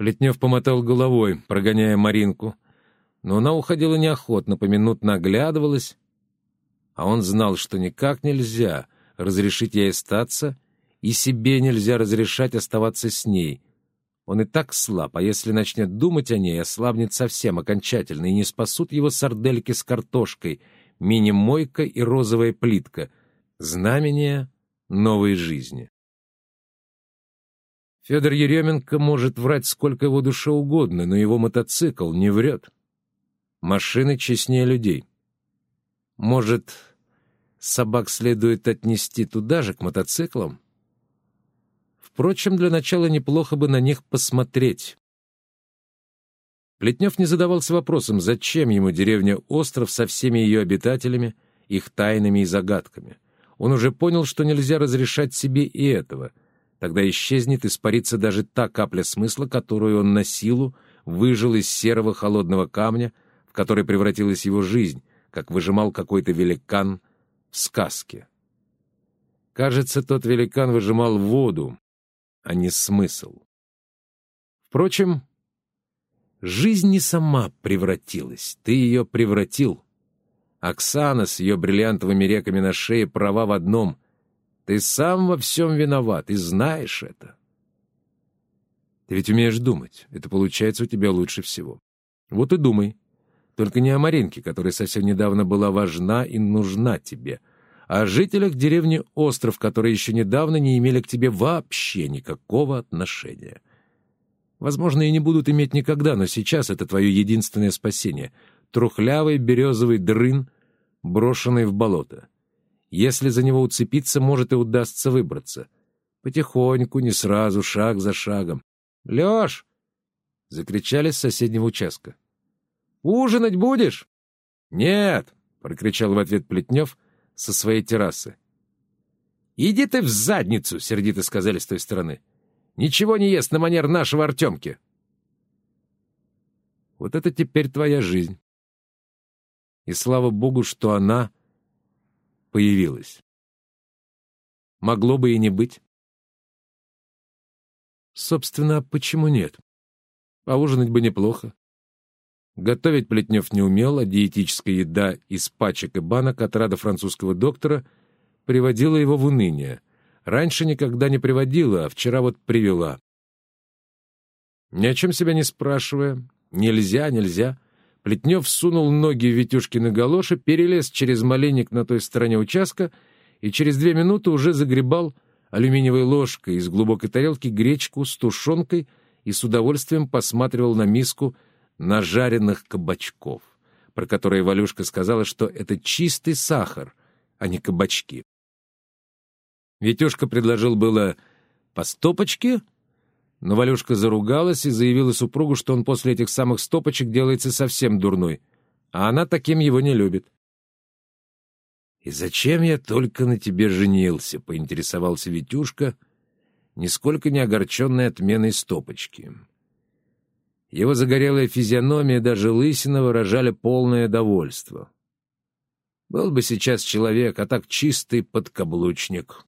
Плетнев помотал головой, прогоняя Маринку, но она уходила неохотно, поминутно оглядывалась, а он знал, что никак нельзя разрешить ей остаться, и себе нельзя разрешать оставаться с ней. Он и так слаб, а если начнет думать о ней, ослабнет совсем окончательно, и не спасут его сардельки с картошкой, мини-мойка и розовая плитка, знамения новой жизни. Федор Еременко может врать сколько его душе угодно, но его мотоцикл не врет. Машины честнее людей. Может, собак следует отнести туда же, к мотоциклам? Впрочем, для начала неплохо бы на них посмотреть. Плетнев не задавался вопросом, зачем ему деревня-остров со всеми ее обитателями, их тайнами и загадками. Он уже понял, что нельзя разрешать себе и этого — Тогда исчезнет, испарится даже та капля смысла, которую он на силу выжил из серого холодного камня, в который превратилась его жизнь, как выжимал какой-то великан в сказке. Кажется, тот великан выжимал воду, а не смысл. Впрочем, жизнь не сама превратилась, ты ее превратил. Оксана с ее бриллиантовыми реками на шее права в одном — ты сам во всем виноват и знаешь это. Ты ведь умеешь думать. Это получается у тебя лучше всего. Вот и думай. Только не о Маринке, которая совсем недавно была важна и нужна тебе, а о жителях деревни Остров, которые еще недавно не имели к тебе вообще никакого отношения. Возможно, и не будут иметь никогда, но сейчас это твое единственное спасение — трухлявый березовый дрын, брошенный в болото. Если за него уцепиться, может и удастся выбраться. Потихоньку, не сразу, шаг за шагом. «Лёш!» — закричали с соседнего участка. «Ужинать будешь?» «Нет!» — прокричал в ответ Плетнев со своей террасы. «Иди ты в задницу!» — сердито сказали с той стороны. «Ничего не ест на манер нашего Артемки!» Вот это теперь твоя жизнь. И слава богу, что она появилась. Могло бы и не быть. Собственно, почему нет? Поужинать бы неплохо. Готовить Плетнев не умел, а диетическая еда из пачек и банок от рада французского доктора приводила его в уныние. Раньше никогда не приводила, а вчера вот привела. Ни о чем себя не спрашивая, нельзя, нельзя — Плетнев сунул ноги Витюшкины галоши, перелез через малинник на той стороне участка и через две минуты уже загребал алюминиевой ложкой из глубокой тарелки гречку с тушенкой и с удовольствием посматривал на миску нажаренных кабачков, про которые Валюшка сказала, что это чистый сахар, а не кабачки. Витюшка предложил было по стопочке — но Валюшка заругалась и заявила супругу, что он после этих самых стопочек делается совсем дурной, а она таким его не любит. «И зачем я только на тебе женился?» — поинтересовался Витюшка, нисколько не огорченный отменой стопочки. Его загорелая физиономия, даже лысина, выражали полное довольство. Был бы сейчас человек, а так чистый подкаблучник.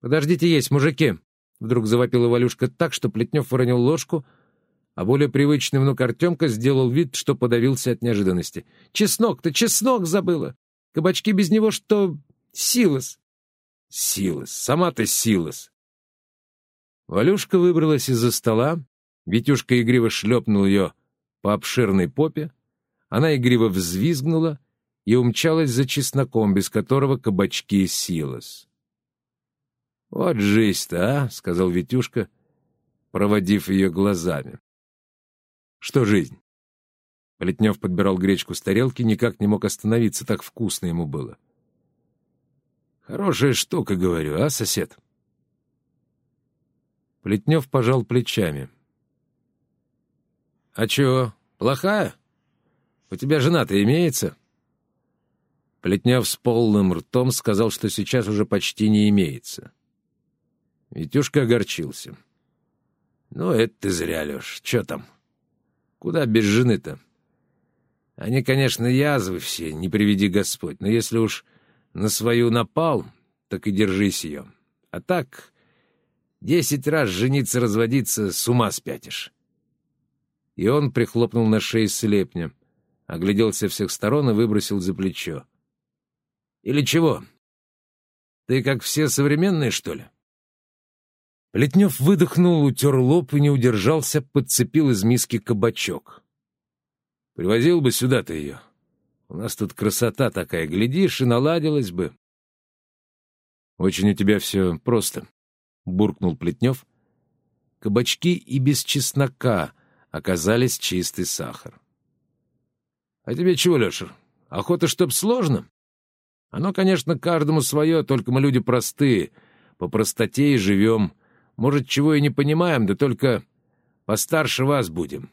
«Подождите есть, мужики!» Вдруг завопила Валюшка так, что Плетнев выронил ложку, а более привычный внук Артемка сделал вид, что подавился от неожиданности. «Чеснок-то, чеснок забыла! Кабачки без него что... Силос!» «Силос! Сама ты Силос!» Валюшка выбралась из-за стола, Витюшка игриво шлепнул ее по обширной попе, она игриво взвизгнула и умчалась за чесноком, без которого кабачки Силос. «Вот жизнь-то, а!» — сказал Витюшка, проводив ее глазами. «Что жизнь?» Плетнев подбирал гречку с тарелки, никак не мог остановиться, так вкусно ему было. «Хорошая штука, говорю, а, сосед?» Плетнев пожал плечами. «А чего, плохая? У тебя жена-то имеется?» Плетнев с полным ртом сказал, что сейчас уже почти не имеется. Витюшка огорчился. «Ну, это ты зря, Леш. Че там? Куда без жены-то? Они, конечно, язвы все, не приведи Господь, но если уж на свою напал, так и держись ее. А так, Десять раз жениться, разводиться, с ума спятишь. И он прихлопнул на шее слепня, огляделся всех сторон и выбросил за плечо. «Или чего? Ты как все современные, что ли?» Плетнев выдохнул, утер лоб и не удержался, подцепил из миски кабачок. «Привозил бы сюда ты ее. У нас тут красота такая, глядишь, и наладилась бы». «Очень у тебя все просто», — буркнул Плетнев. Кабачки и без чеснока оказались чистый сахар. «А тебе чего, Леша, охота, чтоб сложно?» «Оно, конечно, каждому свое, только мы люди простые, по простоте и живем. Может, чего и не понимаем, да только постарше вас будем».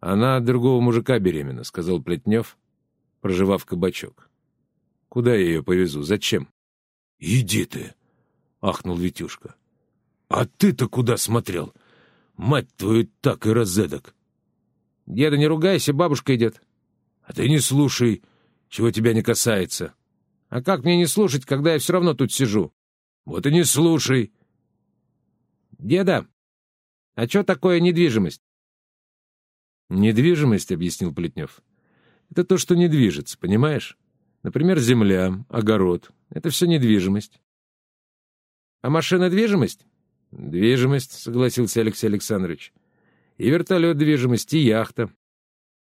«Она от другого мужика беременна», — сказал Плетнев, проживав кабачок. «Куда я ее повезу? Зачем?» «Иди ты!» — ахнул Витюшка. «А ты-то куда смотрел? Мать твою так и разэдак!» «Деда, не ругайся, бабушка идет». «А ты не слушай, чего тебя не касается». «А как мне не слушать, когда я все равно тут сижу?» «Вот и не слушай». «Деда, а что такое недвижимость?» «Недвижимость», — объяснил Плетнев, — «это то, что не движется, понимаешь? Например, земля, огород. Это все недвижимость». «А машина — движимость?» «Движимость», — согласился Алексей Александрович. «И вертолет — движимость, и яхта».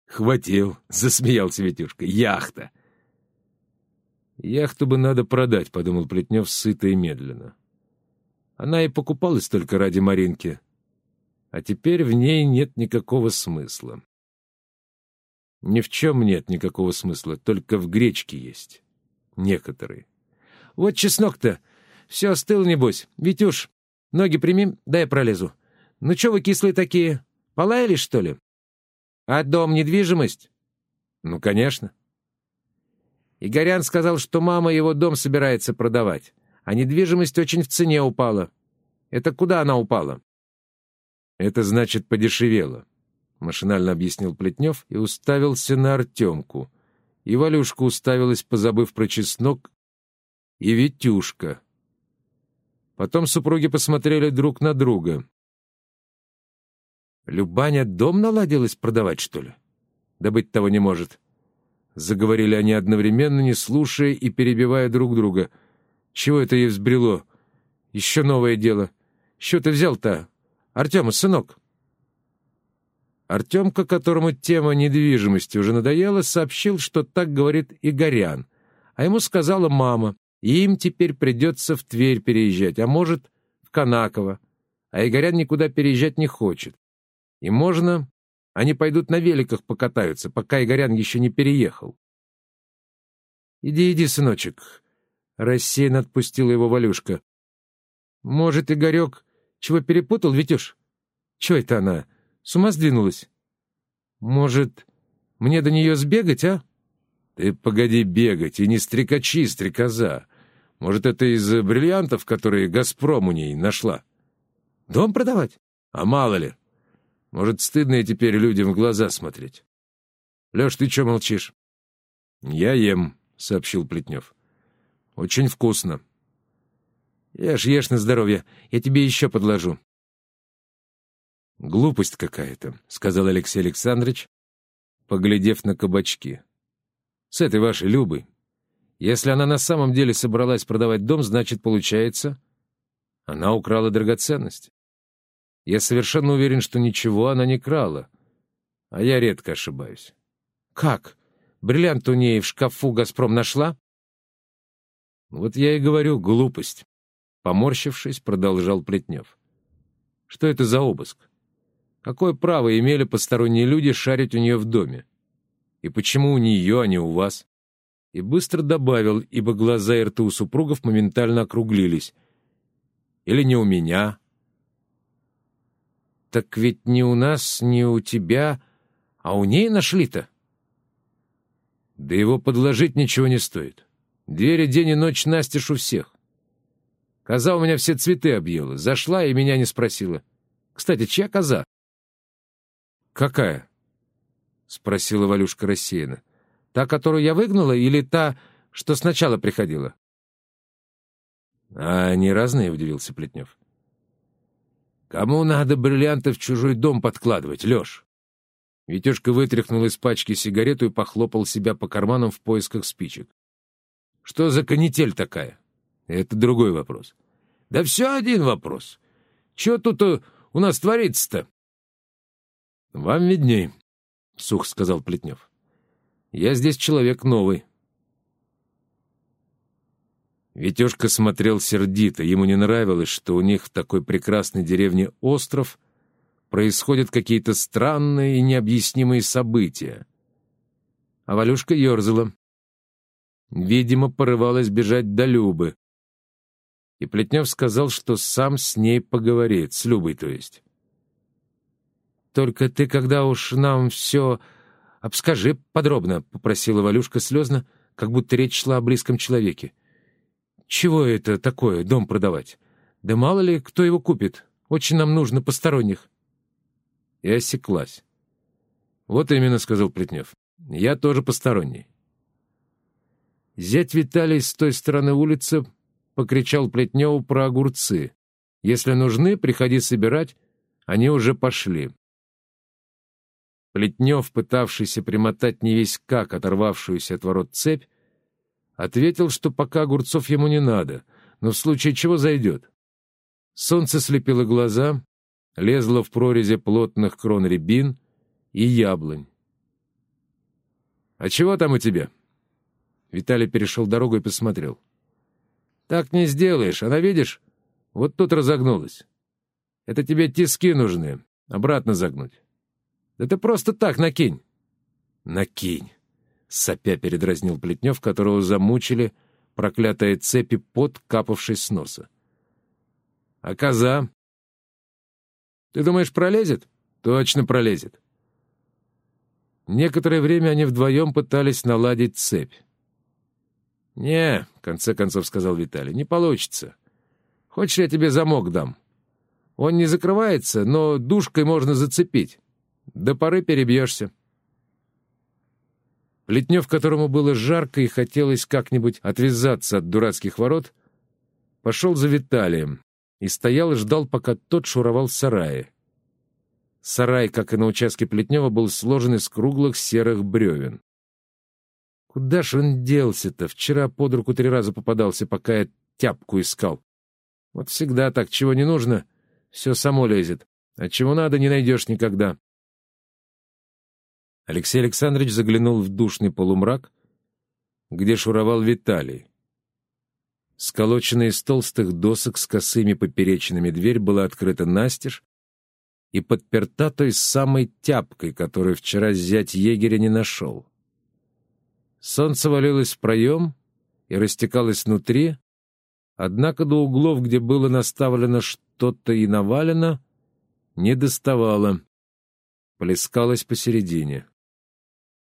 «Хватил», — засмеялся Витюшка. «Яхта». «Яхту бы надо продать», — подумал Плетнев сыто и медленно. Она и покупалась только ради Маринки, а теперь в ней нет никакого смысла. Ни в чем нет никакого смысла, только в гречке есть. Некоторые. Вот чеснок-то! Все остыл, небось. Витюш, ноги прими, дай я пролезу. Ну что вы кислые такие? Полаялись, что ли? А дом недвижимость? Ну, конечно. Игорян сказал, что мама его дом собирается продавать, а недвижимость очень в цене упала. Это куда она упала? «Это значит, подешевело», — машинально объяснил Плетнев и уставился на Артемку. И Валюшка уставилась, позабыв про чеснок, и Витюшка. Потом супруги посмотрели друг на друга. «Любаня дом наладилась продавать, что ли? Да быть того не может». Заговорили они одновременно, не слушая и перебивая друг друга. «Чего это ей взбрело? Еще новое дело. Что ты взял-то, Артема, сынок!» Артемка, которому тема недвижимости уже надоела, сообщил, что так говорит Игорян, а ему сказала мама, и им теперь придется в Тверь переезжать, а может, в Канаково, а Игорян никуда переезжать не хочет. И можно, они пойдут на великах покатаются, пока Игорян еще не переехал. «Иди, иди, сыночек», — рассеянно отпустила его Валюшка. «Может, Игорек чего перепутал, Витюш? Чего это она? С ума сдвинулась? Может, мне до нее сбегать, а? Ты погоди бегать, и не стрекачи, стрекоза. Может, это из бриллиантов, которые «Газпром» у ней нашла? Дом продавать? А мало ли. Может, стыдно и теперь людям в глаза смотреть. Леш, ты что молчишь? Я ем, — сообщил Плетнев. Очень вкусно. Ешь, ешь на здоровье, я тебе еще подложу. «Глупость какая-то», — сказал Алексей Александрович, поглядев на кабачки. «С этой вашей Любой. Если она на самом деле собралась продавать дом, значит, получается, она украла драгоценности. Я совершенно уверен, что ничего она не крала, а я редко ошибаюсь». «Как? Бриллиант у ней в шкафу «Газпром» нашла?» «Вот я и говорю, глупость». Поморщившись, продолжал Плетнев. «Что это за обыск? Какое право имели посторонние люди шарить у нее в доме? И почему у нее, а не у вас?» И быстро добавил, ибо глаза и рты у супругов моментально округлились. «Или не у меня?» «Так ведь не у нас, не у тебя, а у ней нашли-то?» «Да его подложить ничего не стоит. Двери день и ночь настежь у всех. Коза у меня все цветы объела. Зашла и меня не спросила. Кстати, чья коза? «Какая?» — спросила Валюшка рассеянно. «Та, которую я выгнала, или та, что сначала приходила?» А они разные, — удивился Плетнев. Кому надо бриллианты в чужой дом подкладывать, Леш? Витюшка вытряхнул из пачки сигарету и похлопал себя по карманам в поисках спичек. Что за канитель такая? Это другой вопрос. Да все один вопрос. Че тут э, у нас творится-то? Вам видней, — сух сказал Плетнев. Я здесь человек новый. Витюшка смотрел сердито. Ему не нравилось, что у них в такой прекрасной деревне остров происходят какие-то странные и необъяснимые события. А Валюшка ерзала. Видимо, порывалась бежать до Любы. И Плетнев сказал, что сам с ней поговорит, с Любой, то есть. «Только ты, когда уж нам все обскажи подробно», — попросила Валюшка слезно, как будто речь шла о близком человеке. «Чего это такое, дом продавать? Да мало ли, кто его купит. Очень нам нужно посторонних». И осеклась. «Вот именно», — сказал Плетнев. «Я тоже посторонний». Зять Виталий с той стороны улицы покричал Плетневу про огурцы. «Если нужны, приходи собирать, они уже пошли». Плетнев, пытавшийся примотать не весь как оторвавшуюся от ворот цепь, Ответил, что пока огурцов ему не надо, но в случае чего зайдет. Солнце слепило глаза, лезло в прорези плотных крон рябин и яблонь. «А чего там у тебя?» Виталий перешел дорогу и посмотрел. «Так не сделаешь, она, видишь, вот тут разогнулась. Это тебе тиски нужны, обратно загнуть. Да ты просто так накинь». «Накинь». — сопя передразнил Плетнев, которого замучили проклятые цепи под капавший с носа. — А коза? — Ты думаешь, пролезет? — Точно пролезет. Некоторое время они вдвоем пытались наладить цепь. — Не, — в конце концов сказал Виталий, — не получится. Хочешь, я тебе замок дам? Он не закрывается, но душкой можно зацепить. До поры перебьешься. — Плетнев, которому было жарко и хотелось как-нибудь отвязаться от дурацких ворот, пошел за Виталием и стоял и ждал, пока тот шуровал сарае. Сарай, как и на участке Плетнева, был сложен из круглых серых бревен. Куда ж он делся-то? Вчера под руку три раза попадался, пока я тяпку искал. Вот всегда так, чего не нужно, все само лезет, а чего надо, не найдешь никогда. Алексей Александрович заглянул в душный полумрак, где шуровал Виталий. Сколоченная из толстых досок с косыми поперечинами дверь была открыта настежь и подперта той самой тяпкой, которую вчера зять егеря не нашел. Солнце валилось в проем и растекалось внутри, однако до углов, где было наставлено что-то и навалено, не доставало, плескалось посередине.